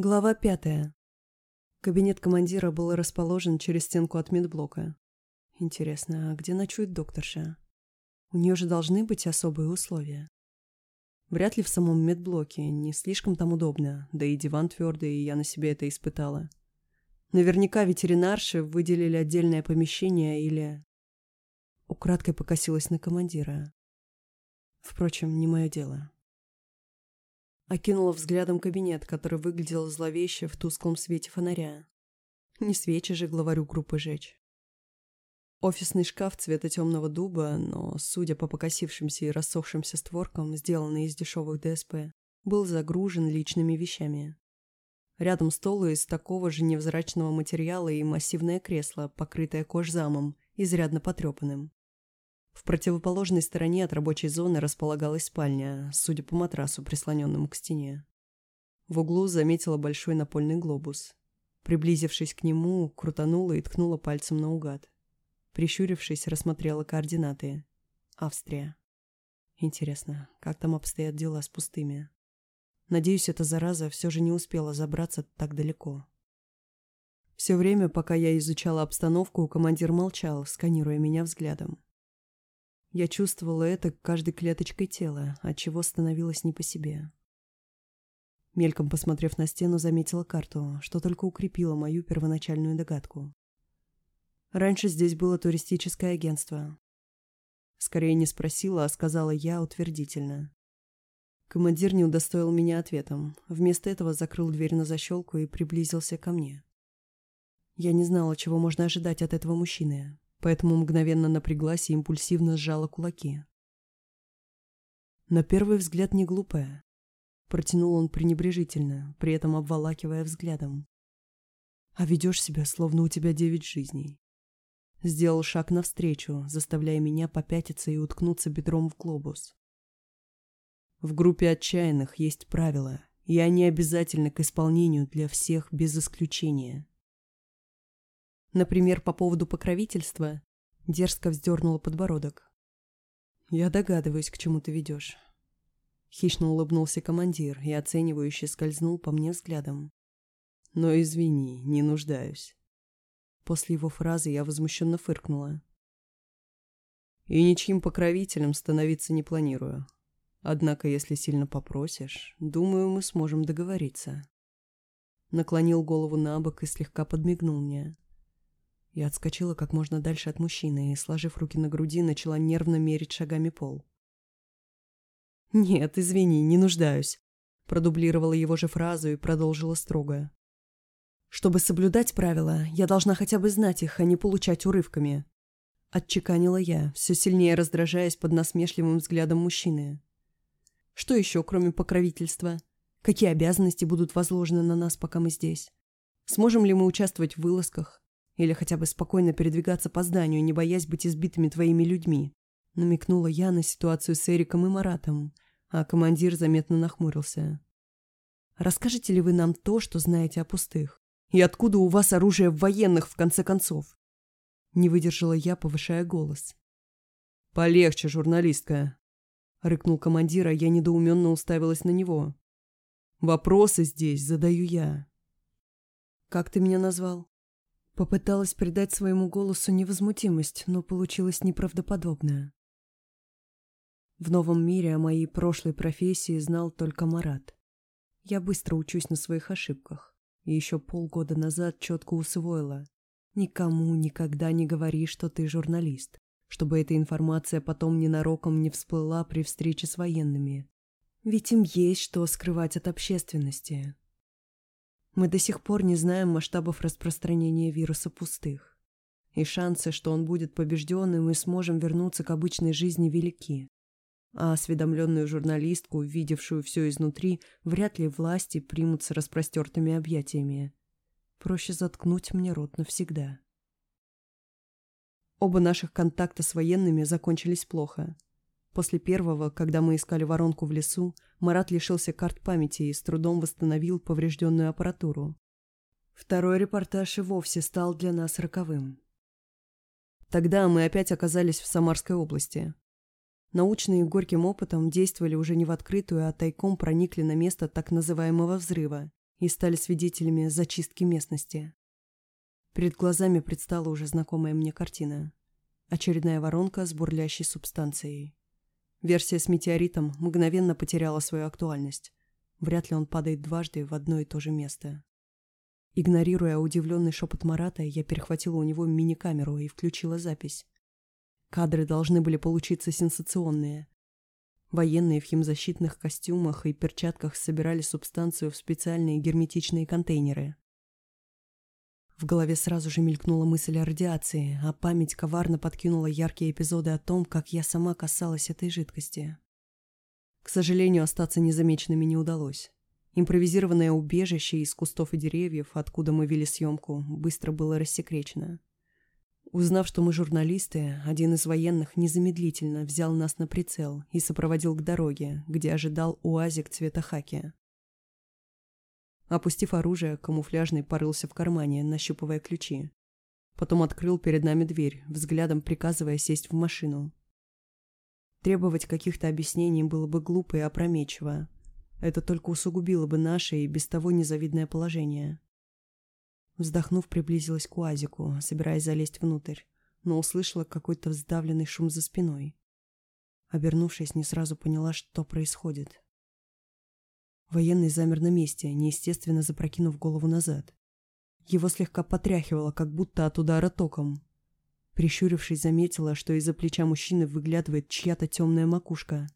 Глава пятая. Кабинет командира был расположен через стенку от медблока. Интересно, а где ночует докторша? У нее же должны быть особые условия. Вряд ли в самом медблоке, не слишком там удобно, да и диван твердый, и я на себе это испытала. Наверняка ветеринарши выделили отдельное помещение или... Украдкой покосилась на командира. Впрочем, не мое дело. Окинула взглядом кабинет, который выглядел зловеще в тусклом свете фонаря. Не свечи же главарю группы жечь. Офисный шкаф цвета темного дуба, но, судя по покосившимся и рассохшимся створкам, сделанный из дешевых ДСП, был загружен личными вещами. Рядом стол из такого же невзрачного материала и массивное кресло, покрытое кожзамом, изрядно потрепанным. В противоположной стороне от рабочей зоны располагалась спальня, судя по матрасу, прислоненному к стене. В углу заметила большой напольный глобус. Приблизившись к нему, крутанула и ткнула пальцем наугад. Прищурившись, рассмотрела координаты. Австрия. Интересно, как там обстоят дела с пустыми? Надеюсь, эта зараза все же не успела забраться так далеко. Все время, пока я изучала обстановку, командир молчал, сканируя меня взглядом. Я чувствовала это каждой клеточкой тела, отчего становилось не по себе. Мельком посмотрев на стену, заметила карту, что только укрепило мою первоначальную догадку. Раньше здесь было туристическое агентство. Скорее не спросила, а сказала я утвердительно. Командир не удостоил меня ответом. Вместо этого закрыл дверь на защелку и приблизился ко мне. Я не знала, чего можно ожидать от этого мужчины, поэтому мгновенно напряглась и импульсивно сжала кулаки. На первый взгляд не глупая. Протянул он пренебрежительно, при этом обволакивая взглядом. А ведешь себя, словно у тебя девять жизней. Сделал шаг навстречу, заставляя меня попятиться и уткнуться бедром в глобус. В группе отчаянных есть правила, и они обязательны к исполнению для всех без исключения. Например, по поводу покровительства дерзко вздернула подбородок. «Я догадываюсь, к чему ты ведешь». Хищно улыбнулся командир и оценивающе скользнул по мне взглядом. «Но извини, не нуждаюсь». После его фразы я возмущенно фыркнула. «И ничьим покровителем становиться не планирую. Однако, если сильно попросишь, думаю, мы сможем договориться». Наклонил голову на бок и слегка подмигнул мне. Я отскочила как можно дальше от мужчины и, сложив руки на груди, начала нервно мерить шагами пол. «Нет, извини, не нуждаюсь», — продублировала его же фразу и продолжила строго. «Чтобы соблюдать правила, я должна хотя бы знать их, а не получать урывками». Отчеканила я, все сильнее раздражаясь под насмешливым взглядом мужчины. «Что еще, кроме покровительства? Какие обязанности будут возложены на нас, пока мы здесь? Сможем ли мы участвовать в вылазках? Или хотя бы спокойно передвигаться по зданию, не боясь быть избитыми твоими людьми. Намекнула я на ситуацию с Эриком и Маратом, а командир заметно нахмурился. «Расскажете ли вы нам то, что знаете о пустых? И откуда у вас оружие военных, в конце концов?» Не выдержала я, повышая голос. «Полегче, журналистка!» — рыкнул командир, а я недоуменно уставилась на него. «Вопросы здесь задаю я». «Как ты меня назвал?» Попыталась придать своему голосу невозмутимость, но получилось неправдоподобное. В новом мире о моей прошлой профессии знал только Марат. Я быстро учусь на своих ошибках. И еще полгода назад четко усвоила. Никому никогда не говори, что ты журналист, чтобы эта информация потом ненароком не всплыла при встрече с военными. Ведь им есть что скрывать от общественности. Мы до сих пор не знаем масштабов распространения вируса пустых. И шансы, что он будет побежден, и мы сможем вернуться к обычной жизни, велики. А осведомленную журналистку, видевшую все изнутри, вряд ли власти примутся распростертыми объятиями. Проще заткнуть мне рот навсегда. Оба наших контакта с военными закончились плохо. После первого, когда мы искали воронку в лесу, Марат лишился карт памяти и с трудом восстановил поврежденную аппаратуру. Второй репортаж и вовсе стал для нас роковым. Тогда мы опять оказались в Самарской области. Научные горьким опытом действовали уже не в открытую, а тайком проникли на место так называемого взрыва и стали свидетелями зачистки местности. Перед глазами предстала уже знакомая мне картина. Очередная воронка с бурлящей субстанцией. Версия с метеоритом мгновенно потеряла свою актуальность. Вряд ли он падает дважды в одно и то же место. Игнорируя удивленный шепот Марата, я перехватила у него мини-камеру и включила запись. Кадры должны были получиться сенсационные. Военные в химзащитных костюмах и перчатках собирали субстанцию в специальные герметичные контейнеры. В голове сразу же мелькнула мысль о радиации, а память коварно подкинула яркие эпизоды о том, как я сама касалась этой жидкости. К сожалению, остаться незамеченными не удалось. Импровизированное убежище из кустов и деревьев, откуда мы вели съемку, быстро было рассекречено. Узнав, что мы журналисты, один из военных незамедлительно взял нас на прицел и сопроводил к дороге, где ожидал уазик цвета хаки. Опустив оружие, камуфляжный порылся в кармане, нащупывая ключи. Потом открыл перед нами дверь, взглядом приказывая сесть в машину. Требовать каких-то объяснений было бы глупо и опрометчиво. Это только усугубило бы наше и без того незавидное положение. Вздохнув, приблизилась к УАЗику, собираясь залезть внутрь, но услышала какой-то вздавленный шум за спиной. Обернувшись, не сразу поняла, что происходит. Военный замер на месте, неестественно запрокинув голову назад. Его слегка потряхивало, как будто от удара током. Прищурившись, заметила, что из-за плеча мужчины выглядывает чья-то темная макушка.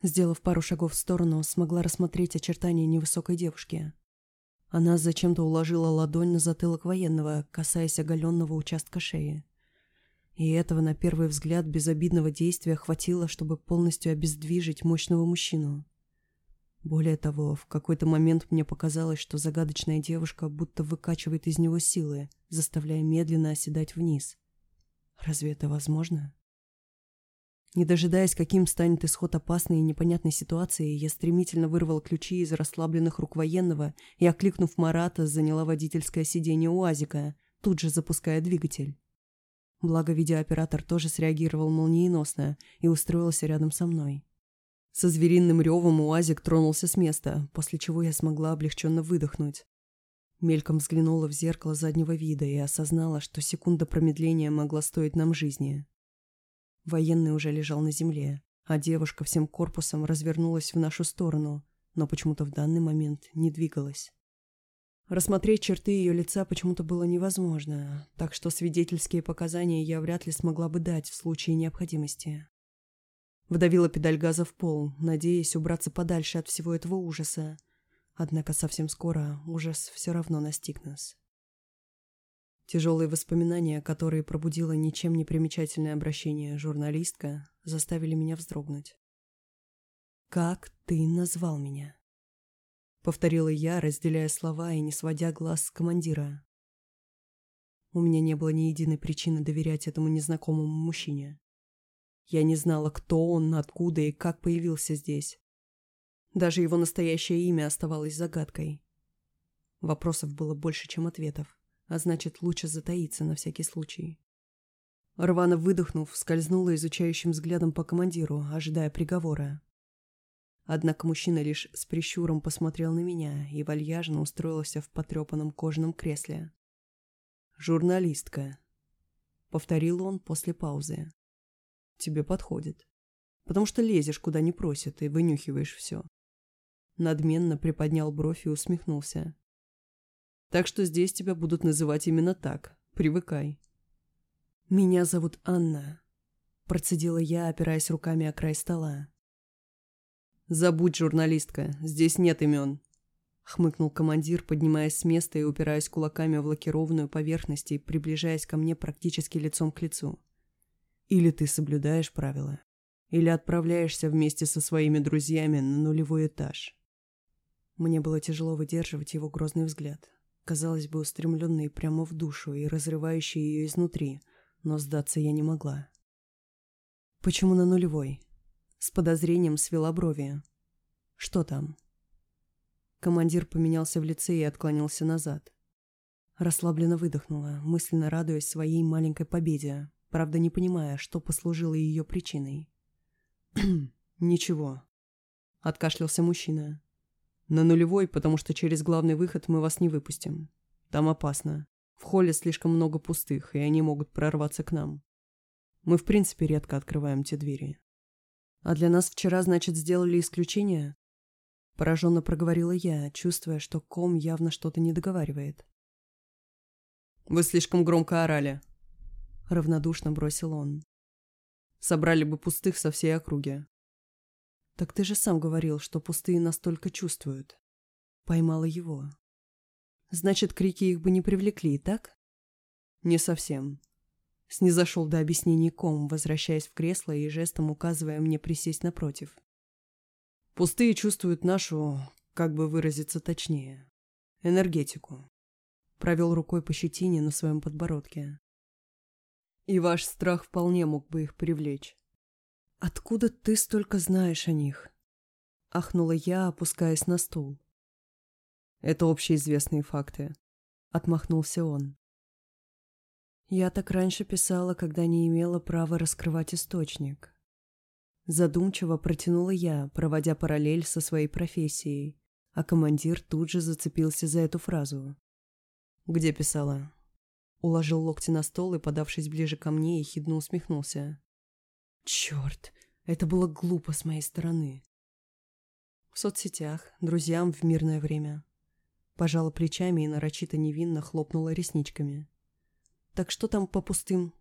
Сделав пару шагов в сторону, смогла рассмотреть очертания невысокой девушки. Она зачем-то уложила ладонь на затылок военного, касаясь оголенного участка шеи. И этого, на первый взгляд, безобидного действия хватило, чтобы полностью обездвижить мощного мужчину. Более того, в какой-то момент мне показалось, что загадочная девушка будто выкачивает из него силы, заставляя медленно оседать вниз. Разве это возможно? Не дожидаясь, каким станет исход опасной и непонятной ситуации, я стремительно вырвал ключи из расслабленных рук военного и, окликнув Марата, заняла водительское сиденье УАЗика, тут же запуская двигатель. Благо, видеооператор тоже среагировал молниеносно и устроился рядом со мной. Со звериным ревом УАЗик тронулся с места, после чего я смогла облегченно выдохнуть. Мельком взглянула в зеркало заднего вида и осознала, что секунда промедления могла стоить нам жизни. Военный уже лежал на земле, а девушка всем корпусом развернулась в нашу сторону, но почему-то в данный момент не двигалась. Рассмотреть черты ее лица почему-то было невозможно, так что свидетельские показания я вряд ли смогла бы дать в случае необходимости. Вдавила педаль газа в пол, надеясь убраться подальше от всего этого ужаса. Однако совсем скоро ужас все равно настиг нас. Тяжелые воспоминания, которые пробудило ничем не примечательное обращение журналистка, заставили меня вздрогнуть. «Как ты назвал меня?» Повторила я, разделяя слова и не сводя глаз с командира. У меня не было ни единой причины доверять этому незнакомому мужчине. Я не знала, кто он, откуда и как появился здесь. Даже его настоящее имя оставалось загадкой. Вопросов было больше, чем ответов а значит, лучше затаиться на всякий случай. Рвано выдохнув, скользнула изучающим взглядом по командиру, ожидая приговора. Однако мужчина лишь с прищуром посмотрел на меня и вальяжно устроился в потрепанном кожаном кресле. «Журналистка», — повторил он после паузы. «Тебе подходит, потому что лезешь, куда не просят, и вынюхиваешь все». Надменно приподнял бровь и усмехнулся. Так что здесь тебя будут называть именно так. Привыкай. «Меня зовут Анна», – процедила я, опираясь руками о край стола. «Забудь, журналистка, здесь нет имен», – хмыкнул командир, поднимаясь с места и упираясь кулаками в лакированную поверхность и приближаясь ко мне практически лицом к лицу. «Или ты соблюдаешь правила, или отправляешься вместе со своими друзьями на нулевой этаж». Мне было тяжело выдерживать его грозный взгляд казалось бы, устремленные прямо в душу и разрывающие ее изнутри, но сдаться я не могла. «Почему на нулевой?» С подозрением свела брови. «Что там?» Командир поменялся в лице и отклонился назад. Расслабленно выдохнула, мысленно радуясь своей маленькой победе, правда не понимая, что послужило ее причиной. «Ничего», — откашлялся мужчина. На нулевой, потому что через главный выход мы вас не выпустим. Там опасно. В холле слишком много пустых, и они могут прорваться к нам. Мы, в принципе, редко открываем те двери. А для нас вчера, значит, сделали исключение? Пораженно проговорила я, чувствуя, что ком явно что-то не договаривает. Вы слишком громко орали. Равнодушно бросил он. Собрали бы пустых со всей округи. Так ты же сам говорил, что пустые настолько чувствуют. Поймала его. Значит, крики их бы не привлекли, так? Не совсем. Снизошел до объяснений ком, возвращаясь в кресло и жестом указывая мне присесть напротив. Пустые чувствуют нашу, как бы выразиться точнее, энергетику. Провел рукой по щетине на своем подбородке. И ваш страх вполне мог бы их привлечь. «Откуда ты столько знаешь о них?» Ахнула я, опускаясь на стул. «Это общеизвестные факты», — отмахнулся он. Я так раньше писала, когда не имела права раскрывать источник. Задумчиво протянула я, проводя параллель со своей профессией, а командир тут же зацепился за эту фразу. «Где писала?» Уложил локти на стол и, подавшись ближе ко мне, ехидно усмехнулся. Черт, это было глупо с моей стороны. В соцсетях, друзьям в мирное время. Пожала плечами и нарочито невинно хлопнула ресничками. «Так что там по пустым?»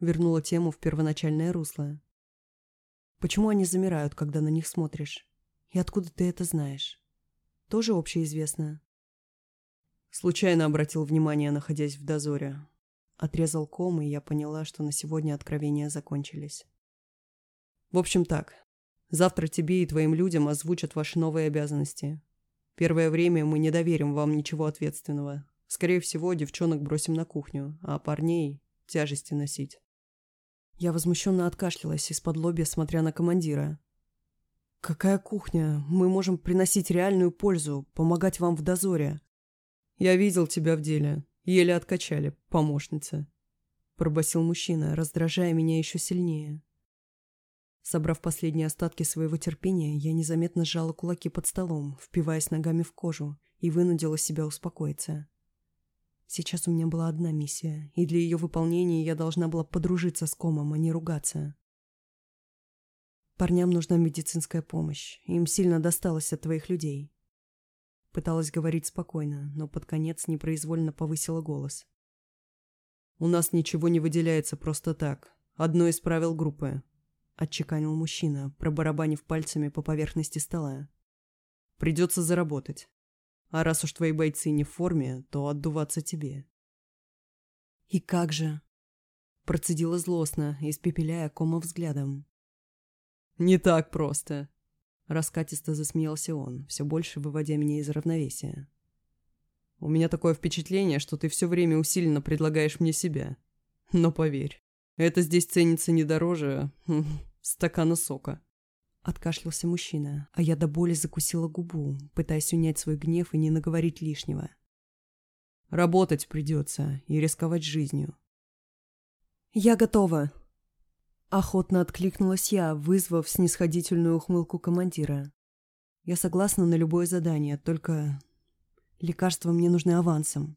Вернула тему в первоначальное русло. «Почему они замирают, когда на них смотришь? И откуда ты это знаешь? Тоже общеизвестно?» Случайно обратил внимание, находясь в дозоре. Отрезал ком, и я поняла, что на сегодня откровения закончились. В общем так. Завтра тебе и твоим людям озвучат ваши новые обязанности. Первое время мы не доверим вам ничего ответственного. Скорее всего, девчонок бросим на кухню, а парней – тяжести носить. Я возмущенно откашлялась из-под лобья, смотря на командира. «Какая кухня? Мы можем приносить реальную пользу, помогать вам в дозоре. «Я видел тебя в деле. Еле откачали, помощница», — пробасил мужчина, раздражая меня еще сильнее. Собрав последние остатки своего терпения, я незаметно сжала кулаки под столом, впиваясь ногами в кожу, и вынудила себя успокоиться. Сейчас у меня была одна миссия, и для ее выполнения я должна была подружиться с комом, а не ругаться. Парням нужна медицинская помощь, им сильно досталось от твоих людей. Пыталась говорить спокойно, но под конец непроизвольно повысила голос. «У нас ничего не выделяется просто так. Одно из правил группы», — отчеканил мужчина, пробарабанив пальцами по поверхности стола. «Придется заработать. А раз уж твои бойцы не в форме, то отдуваться тебе». «И как же?» — процедила злостно, испепеляя кома взглядом. «Не так просто», Раскатисто засмеялся он, все больше выводя меня из равновесия. «У меня такое впечатление, что ты все время усиленно предлагаешь мне себя. Но поверь, это здесь ценится не дороже хм, стакана сока». Откашлялся мужчина, а я до боли закусила губу, пытаясь унять свой гнев и не наговорить лишнего. «Работать придется и рисковать жизнью». «Я готова», Охотно откликнулась я, вызвав снисходительную ухмылку командира. Я согласна на любое задание, только лекарства мне нужны авансом.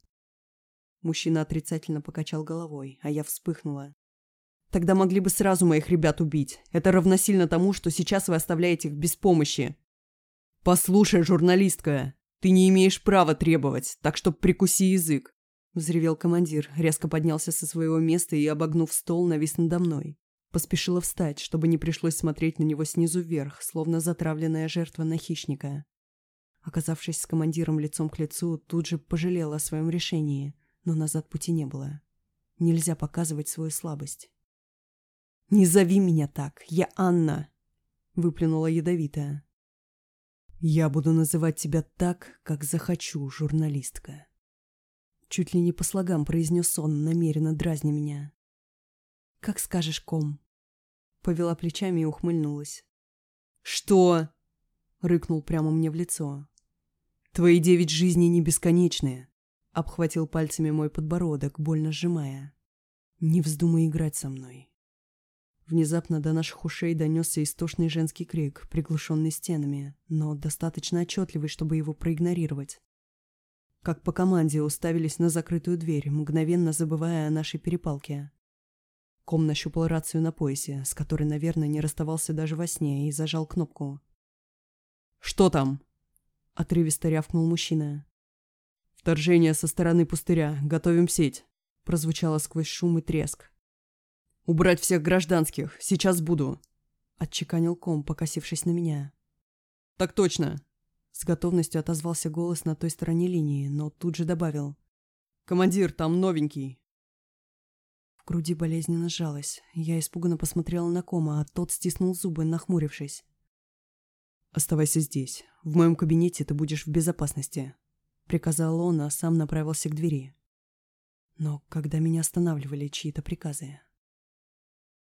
Мужчина отрицательно покачал головой, а я вспыхнула. Тогда могли бы сразу моих ребят убить. Это равносильно тому, что сейчас вы оставляете их без помощи. Послушай, журналистка, ты не имеешь права требовать, так что прикуси язык. Взревел командир, резко поднялся со своего места и, обогнув стол, навис надо мной. Поспешила встать, чтобы не пришлось смотреть на него снизу вверх, словно затравленная жертва на хищника. Оказавшись с командиром лицом к лицу, тут же пожалела о своем решении, но назад пути не было. Нельзя показывать свою слабость. «Не зови меня так! Я Анна!» — выплюнула ядовитая. «Я буду называть тебя так, как захочу, журналистка». Чуть ли не по слогам произнес он, намеренно дразня меня. «Как скажешь, ком». Повела плечами и ухмыльнулась. «Что?» — рыкнул прямо мне в лицо. «Твои девять жизней не бесконечные», — обхватил пальцами мой подбородок, больно сжимая. «Не вздумай играть со мной». Внезапно до наших ушей донесся истошный женский крик, приглушенный стенами, но достаточно отчетливый, чтобы его проигнорировать. Как по команде уставились на закрытую дверь, мгновенно забывая о нашей перепалке. Ком нащупал рацию на поясе, с которой, наверное, не расставался даже во сне, и зажал кнопку. «Что там?» — отрывисто рявкнул мужчина. «Вторжение со стороны пустыря. Готовим сеть», — прозвучало сквозь шум и треск. «Убрать всех гражданских. Сейчас буду», — отчеканил ком, покосившись на меня. «Так точно», — с готовностью отозвался голос на той стороне линии, но тут же добавил. «Командир, там новенький». Груди болезненно сжалось. Я испуганно посмотрела на кома, а тот стиснул зубы, нахмурившись. «Оставайся здесь. В моем кабинете ты будешь в безопасности», — приказал он, а сам направился к двери. Но когда меня останавливали чьи-то приказы...